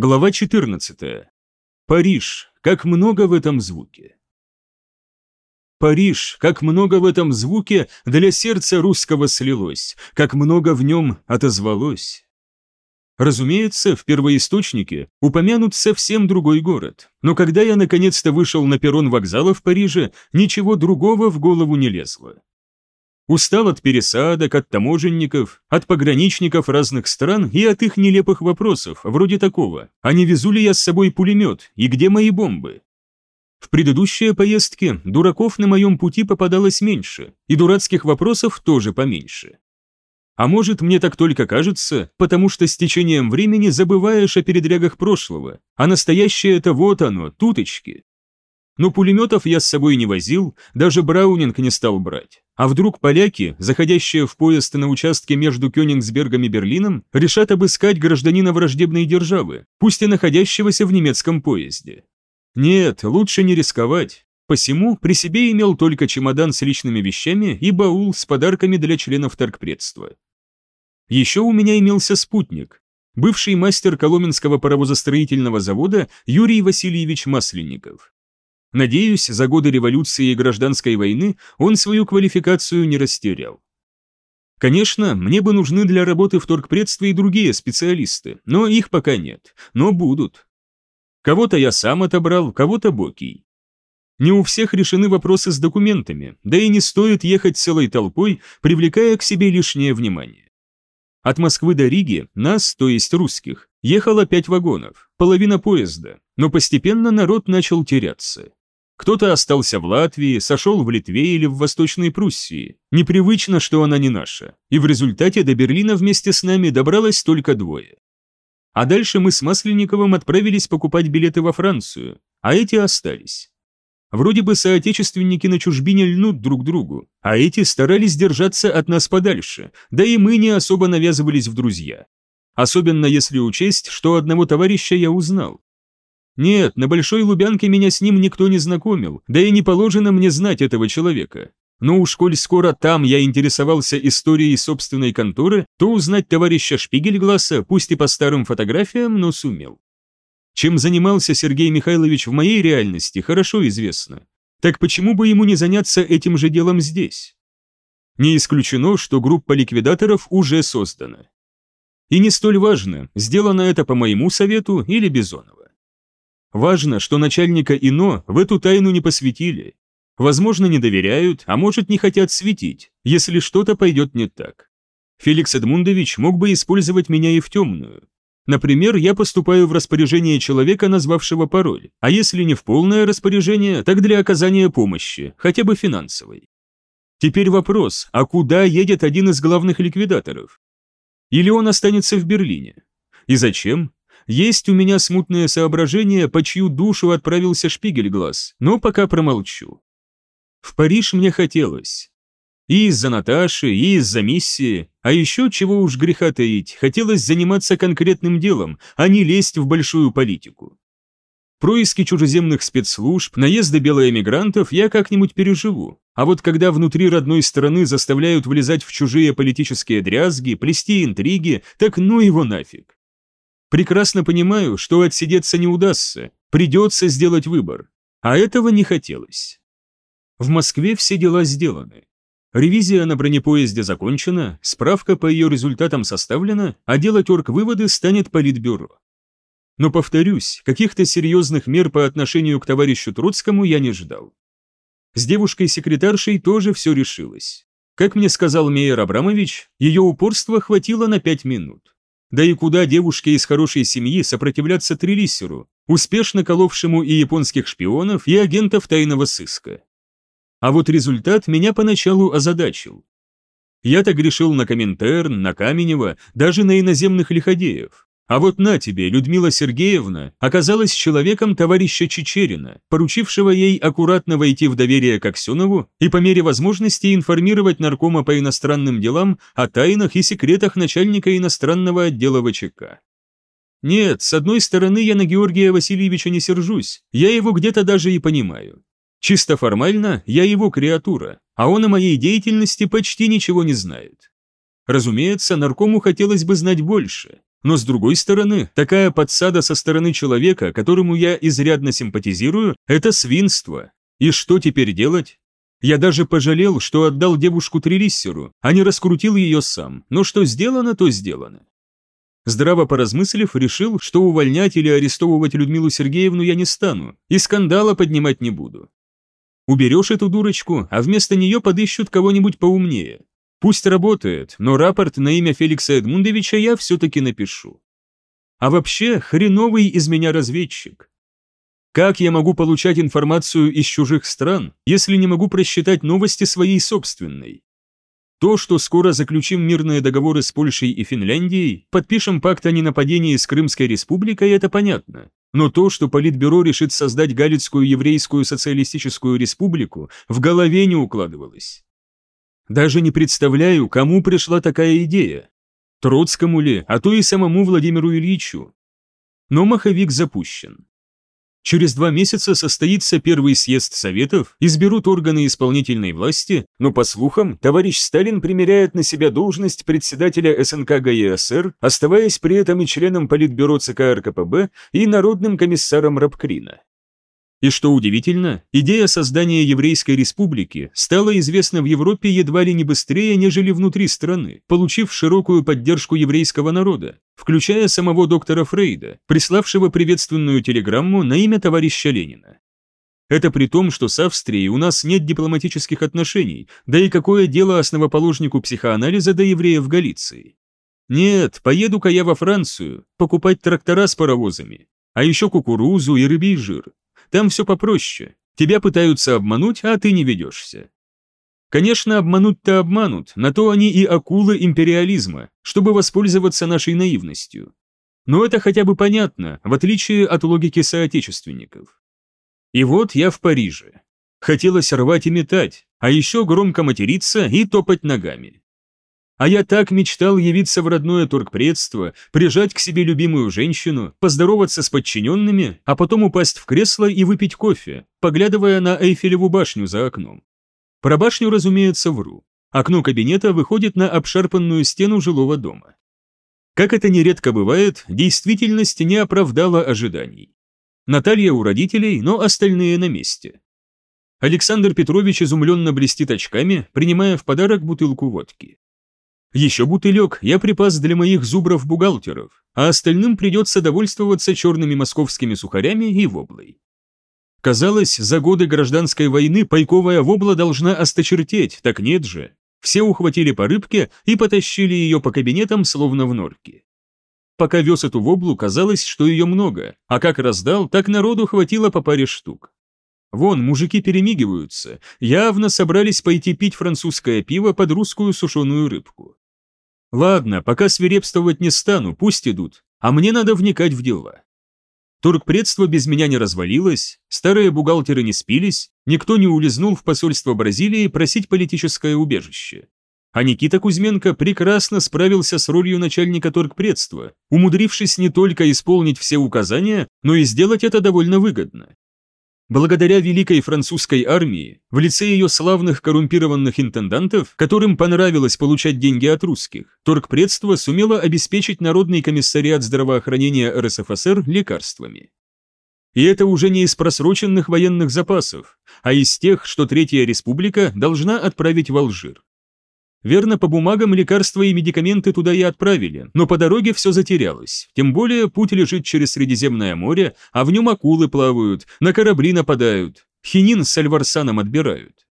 Глава 14. Париж. Как много в этом звуке. Париж, как много в этом звуке для сердца русского слилось, как много в нем отозвалось. Разумеется, в первоисточнике упомянут совсем другой город, но когда я наконец-то вышел на перрон вокзала в Париже, ничего другого в голову не лезло. Устал от пересадок, от таможенников, от пограничников разных стран и от их нелепых вопросов, вроде такого, а не везу ли я с собой пулемет и где мои бомбы? В предыдущие поездки дураков на моем пути попадалось меньше, и дурацких вопросов тоже поменьше. А может, мне так только кажется, потому что с течением времени забываешь о передрягах прошлого, а настоящее это вот оно, туточки. Но пулеметов я с собой не возил, даже Браунинг не стал брать. А вдруг поляки, заходящие в поезд на участке между Кёнигсбергом и Берлином, решат обыскать гражданина враждебной державы, пусть и находящегося в немецком поезде? Нет, лучше не рисковать. Посему при себе имел только чемодан с личными вещами и баул с подарками для членов торгпредства. Еще у меня имелся спутник, бывший мастер Коломенского паровозостроительного завода Юрий Васильевич Масленников. Надеюсь, за годы революции и гражданской войны он свою квалификацию не растерял. Конечно, мне бы нужны для работы в торгпредстве и другие специалисты, но их пока нет, но будут. Кого-то я сам отобрал, кого-то Бокий. Не у всех решены вопросы с документами, да и не стоит ехать целой толпой, привлекая к себе лишнее внимание. От Москвы до Риги нас, то есть русских, ехало пять вагонов, половина поезда, но постепенно народ начал теряться. Кто-то остался в Латвии, сошел в Литве или в Восточной Пруссии. Непривычно, что она не наша. И в результате до Берлина вместе с нами добралось только двое. А дальше мы с Масленниковым отправились покупать билеты во Францию, а эти остались. Вроде бы соотечественники на чужбине льнут друг другу, а эти старались держаться от нас подальше, да и мы не особо навязывались в друзья. Особенно если учесть, что одного товарища я узнал. Нет, на Большой Лубянке меня с ним никто не знакомил, да и не положено мне знать этого человека. Но уж коль скоро там я интересовался историей собственной конторы, то узнать товарища Шпигельгласа, пусть и по старым фотографиям, но сумел. Чем занимался Сергей Михайлович в моей реальности, хорошо известно. Так почему бы ему не заняться этим же делом здесь? Не исключено, что группа ликвидаторов уже создана. И не столь важно, сделано это по моему совету или Бизонова. Важно, что начальника ИНО в эту тайну не посвятили. Возможно, не доверяют, а может, не хотят светить, если что-то пойдет не так. Феликс Эдмундович мог бы использовать меня и в темную. Например, я поступаю в распоряжение человека, назвавшего пароль, а если не в полное распоряжение, так для оказания помощи, хотя бы финансовой. Теперь вопрос, а куда едет один из главных ликвидаторов? Или он останется в Берлине? И зачем? Есть у меня смутное соображение, по чью душу отправился Шпигельглаз, но пока промолчу. В Париж мне хотелось. И из-за Наташи, и из-за миссии, а еще, чего уж греха таить, хотелось заниматься конкретным делом, а не лезть в большую политику. Происки чужеземных спецслужб, наезды белоэмигрантов я как-нибудь переживу. А вот когда внутри родной страны заставляют влезать в чужие политические дрязги, плести интриги, так ну его нафиг. Прекрасно понимаю, что отсидеться не удастся, придется сделать выбор. А этого не хотелось. В Москве все дела сделаны. Ревизия на бронепоезде закончена, справка по ее результатам составлена, а делать орг-выводы станет политбюро. Но, повторюсь, каких-то серьезных мер по отношению к товарищу Троцкому я не ждал. С девушкой-секретаршей тоже все решилось. Как мне сказал Мейер Абрамович, ее упорства хватило на пять минут. Да и куда девушке из хорошей семьи сопротивляться Трелиссеру, успешно коловшему и японских шпионов, и агентов тайного сыска? А вот результат меня поначалу озадачил. Я-то грешил на Коминтерн, на Каменева, даже на иноземных лиходеев. А вот на тебе, Людмила Сергеевна, оказалась человеком товарища Чечерина, поручившего ей аккуратно войти в доверие к Аксенову и по мере возможности информировать наркома по иностранным делам о тайнах и секретах начальника иностранного отдела ВЧК. Нет, с одной стороны, я на Георгия Васильевича не сержусь, я его где-то даже и понимаю. Чисто формально, я его креатура, а он о моей деятельности почти ничего не знает. Разумеется, наркому хотелось бы знать больше, Но с другой стороны, такая подсада со стороны человека, которому я изрядно симпатизирую, это свинство. И что теперь делать? Я даже пожалел, что отдал девушку Трелиссеру, а не раскрутил ее сам, но что сделано, то сделано. Здраво поразмыслив, решил, что увольнять или арестовывать Людмилу Сергеевну я не стану, и скандала поднимать не буду. Уберешь эту дурочку, а вместо нее подыщут кого-нибудь поумнее. Пусть работает, но рапорт на имя Феликса Эдмундовича я все-таки напишу. А вообще, хреновый из меня разведчик. Как я могу получать информацию из чужих стран, если не могу просчитать новости своей собственной? То, что скоро заключим мирные договоры с Польшей и Финляндией, подпишем пакт о ненападении с Крымской республикой, это понятно. Но то, что Политбюро решит создать Галицкую еврейскую социалистическую республику, в голове не укладывалось. Даже не представляю, кому пришла такая идея. Троцкому ли, а то и самому Владимиру Ильичу. Но маховик запущен. Через два месяца состоится первый съезд Советов, изберут органы исполнительной власти, но, по слухам, товарищ Сталин примеряет на себя должность председателя СНК ГЕСР, оставаясь при этом и членом Политбюро ЦК РКПБ и народным комиссаром Рабкрина. И что удивительно, идея создания Еврейской республики стала известна в Европе едва ли не быстрее, нежели внутри страны, получив широкую поддержку еврейского народа, включая самого доктора Фрейда, приславшего приветственную телеграмму на имя товарища Ленина. Это при том, что с Австрией у нас нет дипломатических отношений, да и какое дело основоположнику психоанализа до евреев Галиции. Нет, поеду-ка я во Францию, покупать трактора с паровозами, а еще кукурузу и рыбий жир, там все попроще. Тебя пытаются обмануть, а ты не ведешься. Конечно, обмануть-то обманут, на то они и акулы империализма, чтобы воспользоваться нашей наивностью. Но это хотя бы понятно, в отличие от логики соотечественников. И вот я в Париже. Хотелось рвать и метать, а еще громко материться и топать ногами. А я так мечтал явиться в родное торгпредство, прижать к себе любимую женщину, поздороваться с подчиненными, а потом упасть в кресло и выпить кофе, поглядывая на Эйфелеву башню за окном. Про башню, разумеется, вру. Окно кабинета выходит на обшарпанную стену жилого дома. Как это нередко бывает, действительность не оправдала ожиданий. Наталья у родителей, но остальные на месте. Александр Петрович изумленно блестит очками, принимая в подарок бутылку водки. Еще бутылек я припас для моих зубров-бухгалтеров, а остальным придется довольствоваться черными московскими сухарями и воблой. Казалось, за годы гражданской войны пайковая вобла должна осточертеть, так нет же. Все ухватили по рыбке и потащили ее по кабинетам, словно в норке. Пока вез эту воблу, казалось, что ее много, а как раздал, так народу хватило по паре штук. Вон, мужики перемигиваются, явно собрались пойти пить французское пиво под русскую сушеную рыбку. Ладно, пока свирепствовать не стану, пусть идут, а мне надо вникать в дела. Туркпредство без меня не развалилось, старые бухгалтеры не спились, никто не улизнул в посольство Бразилии просить политическое убежище. А Никита Кузьменко прекрасно справился с ролью начальника торгпредства, умудрившись не только исполнить все указания, но и сделать это довольно выгодно. Благодаря Великой Французской армии, в лице ее славных коррумпированных интендантов, которым понравилось получать деньги от русских, торгпредство сумело обеспечить Народный комиссариат здравоохранения РСФСР лекарствами. И это уже не из просроченных военных запасов, а из тех, что Третья Республика должна отправить в Алжир. Верно, по бумагам лекарства и медикаменты туда и отправили, но по дороге все затерялось. Тем более путь лежит через Средиземное море, а в нем акулы плавают, на корабли нападают, хинин с альварсаном отбирают.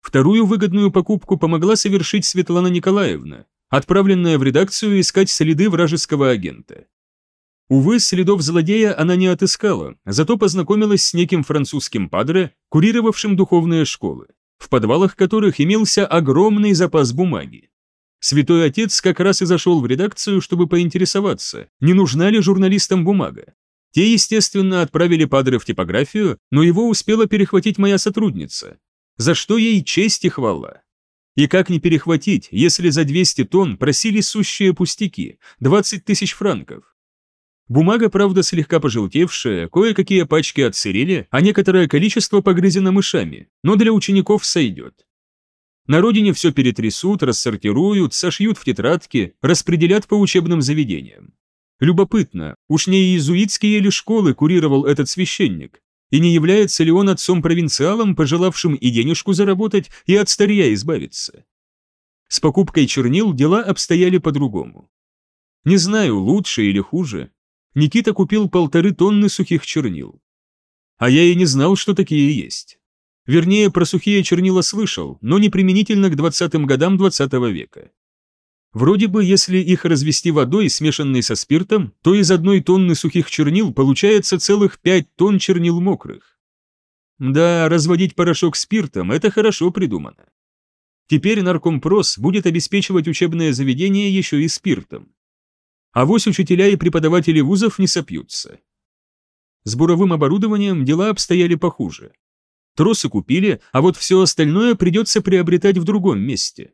Вторую выгодную покупку помогла совершить Светлана Николаевна, отправленная в редакцию искать следы вражеского агента. Увы, следов злодея она не отыскала, зато познакомилась с неким французским падре, курировавшим духовные школы в подвалах которых имелся огромный запас бумаги. Святой Отец как раз и зашел в редакцию, чтобы поинтересоваться, не нужна ли журналистам бумага. Те, естественно, отправили Падре в типографию, но его успела перехватить моя сотрудница, за что ей честь и хвала. И как не перехватить, если за 200 тонн просили сущие пустяки, 20 тысяч франков? Бумага, правда, слегка пожелтевшая, кое-какие пачки отсырели, а некоторое количество погрызено мышами, но для учеников сойдет. На родине все перетрясут, рассортируют, сошьют в тетрадки, распределят по учебным заведениям. Любопытно, уж не иезуитские ли школы курировал этот священник? И не является ли он отцом-провинциалом, пожелавшим и денежку заработать, и от старья избавиться? С покупкой чернил дела обстояли по-другому. Не знаю, лучше или хуже. Никита купил полторы тонны сухих чернил. А я и не знал, что такие есть. Вернее, про сухие чернила слышал, но не применительно к 20-м годам 20 -го века. Вроде бы, если их развести водой, смешанной со спиртом, то из одной тонны сухих чернил получается целых 5 тонн чернил мокрых. Да, разводить порошок спиртом – это хорошо придумано. Теперь наркомпрос будет обеспечивать учебное заведение еще и спиртом. А вось учителя и преподаватели вузов не сопьются. С буровым оборудованием дела обстояли похуже. Тросы купили, а вот все остальное придется приобретать в другом месте.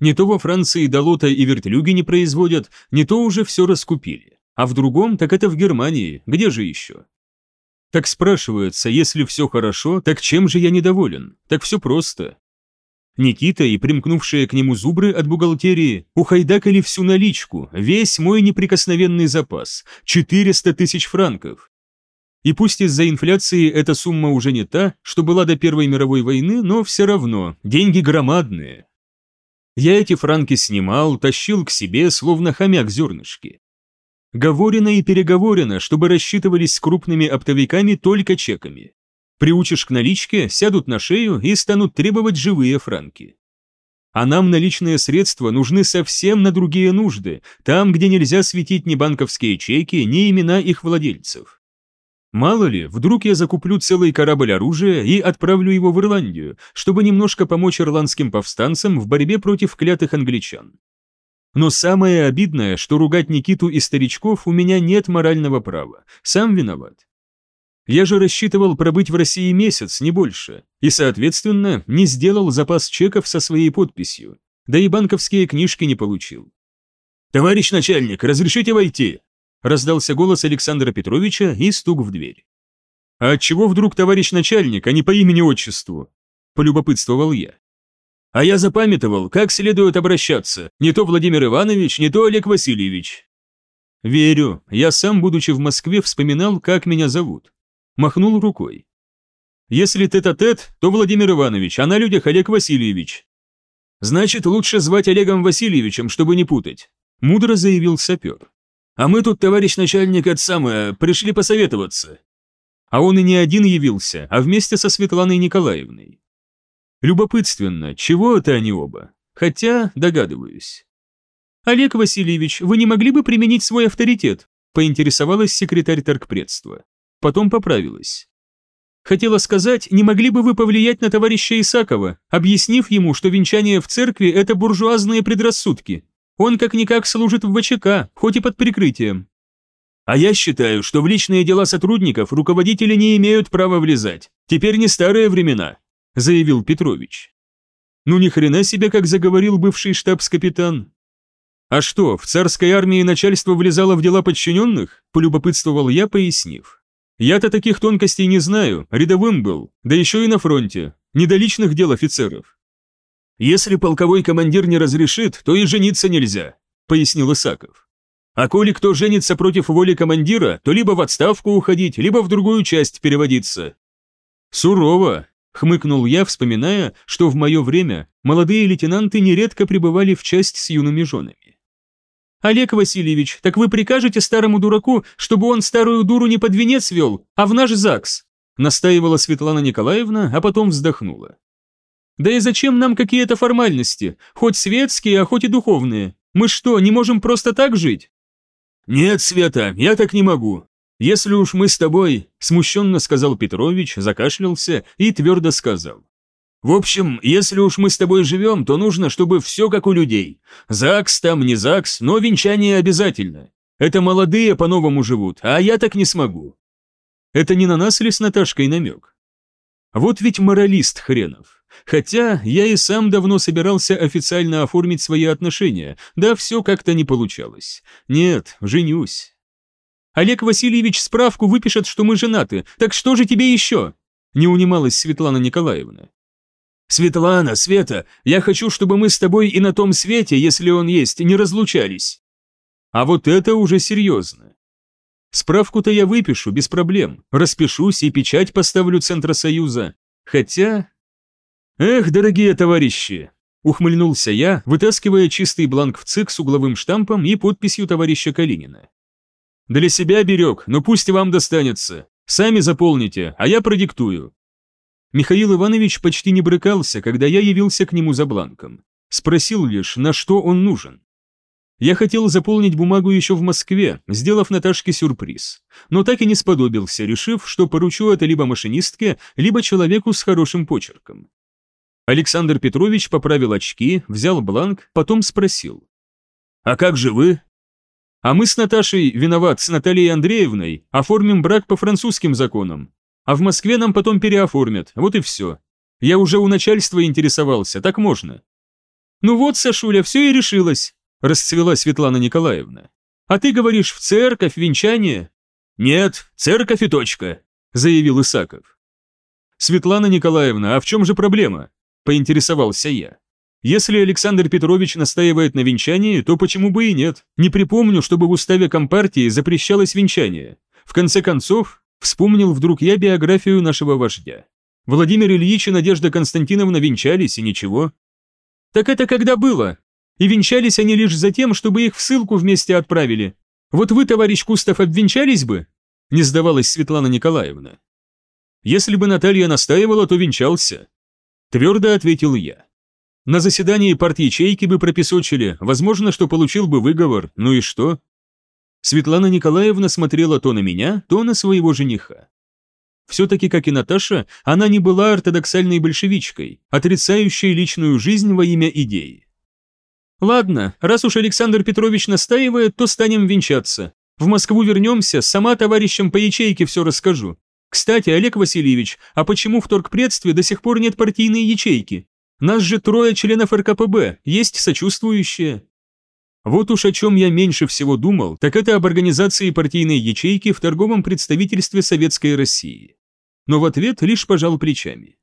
Не то во Франции долота и вертлюги не производят, не то уже все раскупили. А в другом, так это в Германии, где же еще? Так спрашивается, если все хорошо, так чем же я недоволен? Так все просто. Никита и примкнувшие к нему зубры от бухгалтерии ухайдакали всю наличку, весь мой неприкосновенный запас – 400 тысяч франков. И пусть из-за инфляции эта сумма уже не та, что была до Первой мировой войны, но все равно, деньги громадные. Я эти франки снимал, тащил к себе, словно хомяк зернышки. Говорено и переговорено, чтобы рассчитывались с крупными оптовиками только чеками. Приучишь к наличке, сядут на шею и станут требовать живые франки. А нам наличные средства нужны совсем на другие нужды, там, где нельзя светить ни банковские чеки, ни имена их владельцев. Мало ли, вдруг я закуплю целый корабль оружия и отправлю его в Ирландию, чтобы немножко помочь ирландским повстанцам в борьбе против клятых англичан. Но самое обидное, что ругать Никиту и старичков у меня нет морального права, сам виноват. Я же рассчитывал пробыть в России месяц, не больше, и, соответственно, не сделал запас чеков со своей подписью, да и банковские книжки не получил. «Товарищ начальник, разрешите войти?» раздался голос Александра Петровича и стук в дверь. «А отчего вдруг товарищ начальник, а не по имени-отчеству?» – полюбопытствовал я. «А я запамятовал, как следует обращаться, не то Владимир Иванович, не то Олег Васильевич». «Верю, я сам, будучи в Москве, вспоминал, как меня зовут махнул рукой. «Если тет-а-тет, -тет, то Владимир Иванович, а на людях Олег Васильевич». «Значит, лучше звать Олегом Васильевичем, чтобы не путать», – мудро заявил сапер. «А мы тут, товарищ начальник, это самое, пришли посоветоваться». А он и не один явился, а вместе со Светланой Николаевной. Любопытственно, чего это они оба? Хотя, догадываюсь. «Олег Васильевич, вы не могли бы применить свой авторитет?» – поинтересовалась секретарь торгпредства потом поправилась. Хотела сказать, не могли бы вы повлиять на товарища Исакова, объяснив ему, что венчание в церкви – это буржуазные предрассудки. Он как-никак служит в ВЧК, хоть и под прикрытием. А я считаю, что в личные дела сотрудников руководители не имеют права влезать. Теперь не старые времена, заявил Петрович. Ну ни хрена себе, как заговорил бывший штабс-капитан. А что, в царской армии начальство влезало в дела подчиненных? Полюбопытствовал я, пояснив. Я-то таких тонкостей не знаю, рядовым был, да еще и на фронте, не до личных дел офицеров. Если полковой командир не разрешит, то и жениться нельзя, пояснил Исаков. А коли кто женится против воли командира, то либо в отставку уходить, либо в другую часть переводиться. Сурово, хмыкнул я, вспоминая, что в мое время молодые лейтенанты нередко пребывали в часть с юными женами. «Олег Васильевич, так вы прикажете старому дураку, чтобы он старую дуру не под венец вел, а в наш ЗАГС?» Настаивала Светлана Николаевна, а потом вздохнула. «Да и зачем нам какие-то формальности, хоть светские, а хоть и духовные? Мы что, не можем просто так жить?» «Нет, Света, я так не могу. Если уж мы с тобой...» Смущенно сказал Петрович, закашлялся и твердо сказал. В общем, если уж мы с тобой живем, то нужно, чтобы все как у людей. ЗАГС там, не ЗАГС, но венчание обязательно. Это молодые по-новому живут, а я так не смогу. Это не на нас ли с Наташкой намек? Вот ведь моралист хренов. Хотя я и сам давно собирался официально оформить свои отношения, да все как-то не получалось. Нет, женюсь. Олег Васильевич справку выпишет, что мы женаты, так что же тебе еще? Не унималась Светлана Николаевна. «Светлана, Света, я хочу, чтобы мы с тобой и на том свете, если он есть, не разлучались». А вот это уже серьезно. Справку-то я выпишу, без проблем. Распишусь и печать поставлю Центросоюза. Хотя... Эх, дорогие товарищи, ухмыльнулся я, вытаскивая чистый бланк в ЦИК с угловым штампом и подписью товарища Калинина. Для себя берег, но пусть вам достанется. Сами заполните, а я продиктую. Михаил Иванович почти не брыкался, когда я явился к нему за бланком. Спросил лишь, на что он нужен. Я хотел заполнить бумагу еще в Москве, сделав Наташке сюрприз, но так и не сподобился, решив, что поручу это либо машинистке, либо человеку с хорошим почерком. Александр Петрович поправил очки, взял бланк, потом спросил. «А как же вы?» А мы с Наташей, виноват, с Натальей Андреевной, оформим брак по французским законам. А в Москве нам потом переоформят, вот и все. Я уже у начальства интересовался, так можно. Ну вот, Сашуля, все и решилось, расцвела Светлана Николаевна. А ты говоришь, в церковь, венчание? Нет, церковь и точка, заявил Исаков. Светлана Николаевна, а в чем же проблема? Поинтересовался я. Если Александр Петрович настаивает на венчании, то почему бы и нет? Не припомню, чтобы в уставе Компартии запрещалось венчание. В конце концов, вспомнил вдруг я биографию нашего вождя. Владимир Ильич и Надежда Константиновна венчались, и ничего. Так это когда было? И венчались они лишь за тем, чтобы их в ссылку вместе отправили. Вот вы, товарищ Кустов, обвенчались бы? Не сдавалась Светлана Николаевна. Если бы Наталья настаивала, то венчался. Твердо ответил я. На заседании партячейки бы пропесочили, возможно, что получил бы выговор, ну и что? Светлана Николаевна смотрела то на меня, то на своего жениха. Все-таки, как и Наташа, она не была ортодоксальной большевичкой, отрицающей личную жизнь во имя идеи. «Ладно, раз уж Александр Петрович настаивает, то станем венчаться. В Москву вернемся, сама товарищам по ячейке все расскажу. Кстати, Олег Васильевич, а почему в торгпредстве до сих пор нет партийной ячейки? Нас же трое членов РКПБ, есть сочувствующие. Вот уж о чем я меньше всего думал, так это об организации партийной ячейки в торговом представительстве Советской России. Но в ответ лишь пожал плечами.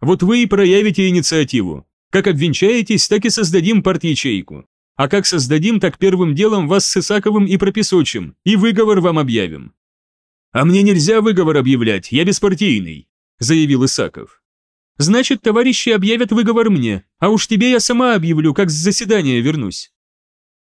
Вот вы и проявите инициативу. Как обвенчаетесь, так и создадим парт-ячейку. А как создадим, так первым делом вас с Исаковым и пропесочим, и выговор вам объявим. А мне нельзя выговор объявлять, я беспартийный, заявил Исаков. Значит, товарищи объявят выговор мне, а уж тебе я сама объявлю, как с заседания вернусь.